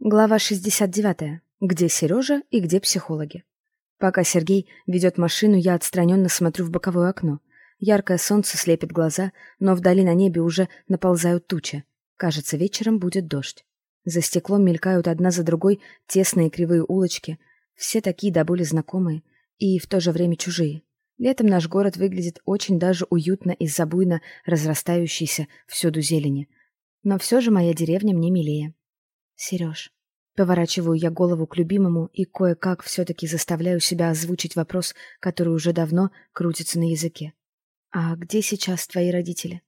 Глава 69. Где Сережа и где психологи? Пока Сергей ведет машину, я отстраненно смотрю в боковое окно. Яркое солнце слепит глаза, но вдали на небе уже наползают тучи. Кажется, вечером будет дождь. За стеклом мелькают одна за другой тесные кривые улочки, все такие до боли знакомые и в то же время чужие. Летом наш город выглядит очень даже уютно из-за буйно разрастающейся всюду зелени. Но все же моя деревня мне милее. Сереж. Поворачиваю я голову к любимому и кое-как все-таки заставляю себя озвучить вопрос, который уже давно крутится на языке. «А где сейчас твои родители?»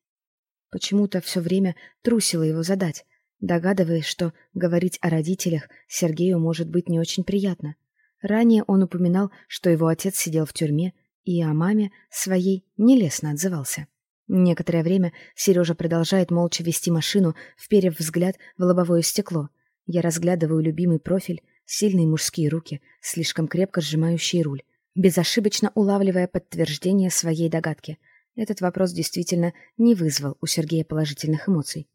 Почему-то все время трусила его задать, догадываясь, что говорить о родителях Сергею может быть не очень приятно. Ранее он упоминал, что его отец сидел в тюрьме и о маме своей нелестно отзывался. Некоторое время Сережа продолжает молча вести машину, вперев взгляд в лобовое стекло — я разглядываю любимый профиль, сильные мужские руки, слишком крепко сжимающие руль, безошибочно улавливая подтверждение своей догадки. Этот вопрос действительно не вызвал у Сергея положительных эмоций.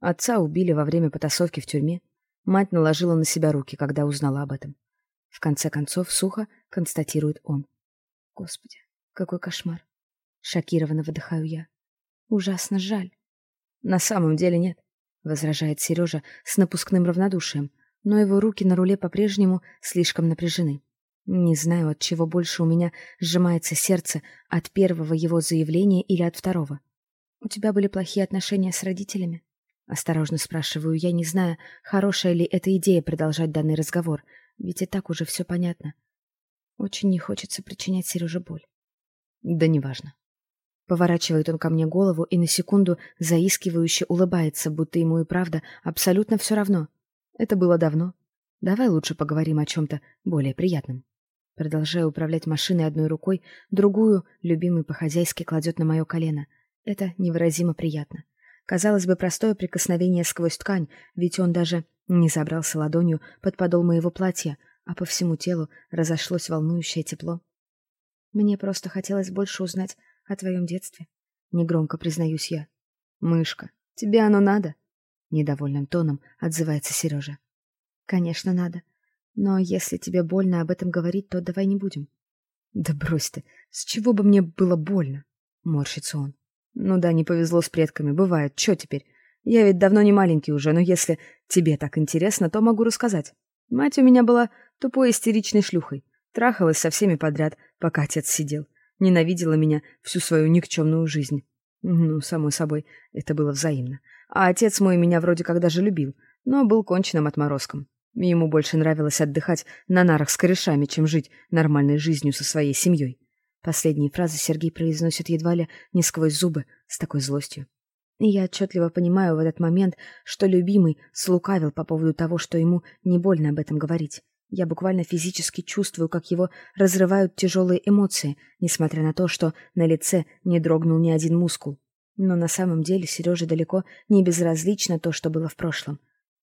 Отца убили во время потасовки в тюрьме. Мать наложила на себя руки, когда узнала об этом. В конце концов, сухо констатирует он. Господи, какой кошмар. Шокированно выдыхаю я. Ужасно жаль. На самом деле нет возражает Сережа с напускным равнодушием, но его руки на руле по-прежнему слишком напряжены. Не знаю, от чего больше у меня сжимается сердце, от первого его заявления или от второго. У тебя были плохие отношения с родителями? Осторожно спрашиваю я, не зная, хорошая ли эта идея продолжать данный разговор, ведь и так уже все понятно. Очень не хочется причинять Сереже боль. Да неважно. Поворачивает он ко мне голову и на секунду заискивающе улыбается, будто ему и правда абсолютно все равно. Это было давно. Давай лучше поговорим о чем-то более приятном. Продолжая управлять машиной одной рукой, другую, любимый по-хозяйски, кладет на мое колено. Это невыразимо приятно. Казалось бы, простое прикосновение сквозь ткань, ведь он даже не забрался ладонью под подол моего платья, а по всему телу разошлось волнующее тепло. Мне просто хотелось больше узнать о твоем детстве. Негромко признаюсь я. Мышка, тебе оно надо? Недовольным тоном отзывается Сережа. Конечно, надо. Но если тебе больно об этом говорить, то давай не будем. Да брось ты, с чего бы мне было больно? Морщится он. Ну да, не повезло с предками, бывает. Чё теперь? Я ведь давно не маленький уже, но если тебе так интересно, то могу рассказать. Мать у меня была тупой истеричной шлюхой. Трахалась со всеми подряд, пока отец сидел ненавидела меня всю свою никчемную жизнь. Ну, само собой, это было взаимно. А отец мой меня вроде как даже любил, но был конченным отморозком. Ему больше нравилось отдыхать на нарах с корешами, чем жить нормальной жизнью со своей семьей. Последние фразы Сергей произносит едва ли не сквозь зубы, с такой злостью. И я отчетливо понимаю в этот момент, что любимый слукавил по поводу того, что ему не больно об этом говорить. Я буквально физически чувствую, как его разрывают тяжелые эмоции, несмотря на то, что на лице не дрогнул ни один мускул. Но на самом деле Сереже далеко не безразлично то, что было в прошлом.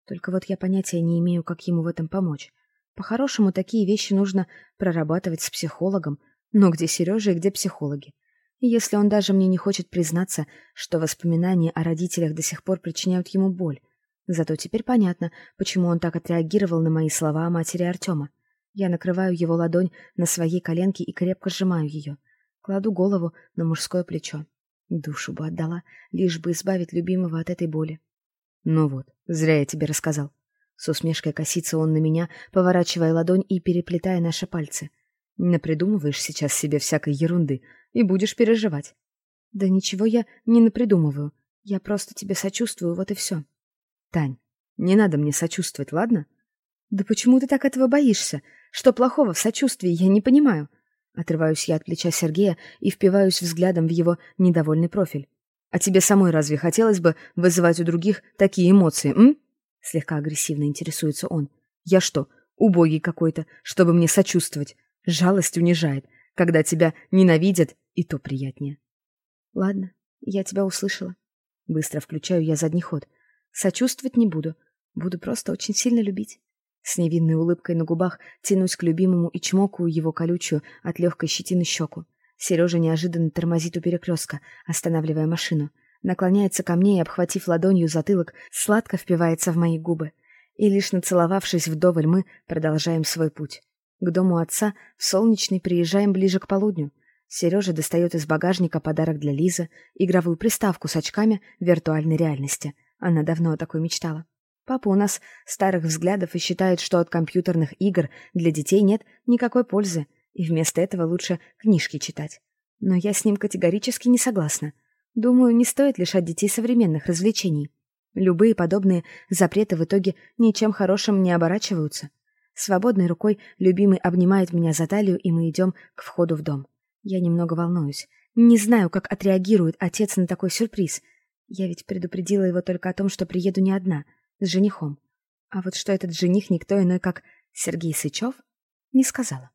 Только вот я понятия не имею, как ему в этом помочь. По-хорошему, такие вещи нужно прорабатывать с психологом. Но где Сережа и где психологи? Если он даже мне не хочет признаться, что воспоминания о родителях до сих пор причиняют ему боль, Зато теперь понятно, почему он так отреагировал на мои слова о матери Артема. Я накрываю его ладонь на своей коленке и крепко сжимаю ее. Кладу голову на мужское плечо. Душу бы отдала, лишь бы избавить любимого от этой боли. Ну вот, зря я тебе рассказал. С усмешкой косится он на меня, поворачивая ладонь и переплетая наши пальцы. Напридумываешь сейчас себе всякой ерунды и будешь переживать. Да ничего я не напридумываю. Я просто тебе сочувствую, вот и все. Тань, не надо мне сочувствовать, ладно? Да почему ты так этого боишься? Что плохого в сочувствии, я не понимаю. Отрываюсь я от плеча Сергея и впиваюсь взглядом в его недовольный профиль. А тебе самой разве хотелось бы вызывать у других такие эмоции, м? Слегка агрессивно интересуется он. Я что, убогий какой-то, чтобы мне сочувствовать? Жалость унижает. Когда тебя ненавидят, и то приятнее. Ладно, я тебя услышала. Быстро включаю я задний ход. Сочувствовать не буду. Буду просто очень сильно любить. С невинной улыбкой на губах тянусь к любимому и чмокаю его колючую от легкой щетины щеку. Сережа неожиданно тормозит у перекрестка, останавливая машину. Наклоняется ко мне и, обхватив ладонью затылок, сладко впивается в мои губы. И лишь нацеловавшись вдоволь, мы продолжаем свой путь. К дому отца в солнечный приезжаем ближе к полудню. Сережа достает из багажника подарок для Лизы, игровую приставку с очками виртуальной реальности. Она давно о такой мечтала. Папа у нас старых взглядов и считает, что от компьютерных игр для детей нет никакой пользы, и вместо этого лучше книжки читать. Но я с ним категорически не согласна. Думаю, не стоит лишать детей современных развлечений. Любые подобные запреты в итоге ничем хорошим не оборачиваются. Свободной рукой любимый обнимает меня за талию, и мы идем к входу в дом. Я немного волнуюсь. Не знаю, как отреагирует отец на такой сюрприз. Я ведь предупредила его только о том, что приеду не одна, с женихом. А вот что этот жених никто иной, как Сергей Сычев, не сказала.